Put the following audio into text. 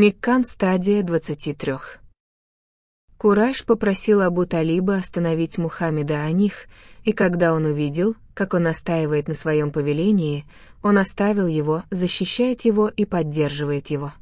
Миккан стадия 23. Кураж попросил Абу Талиба остановить Мухаммеда о них, и когда он увидел, как он настаивает на своем повелении, он оставил его, защищает его и поддерживает его.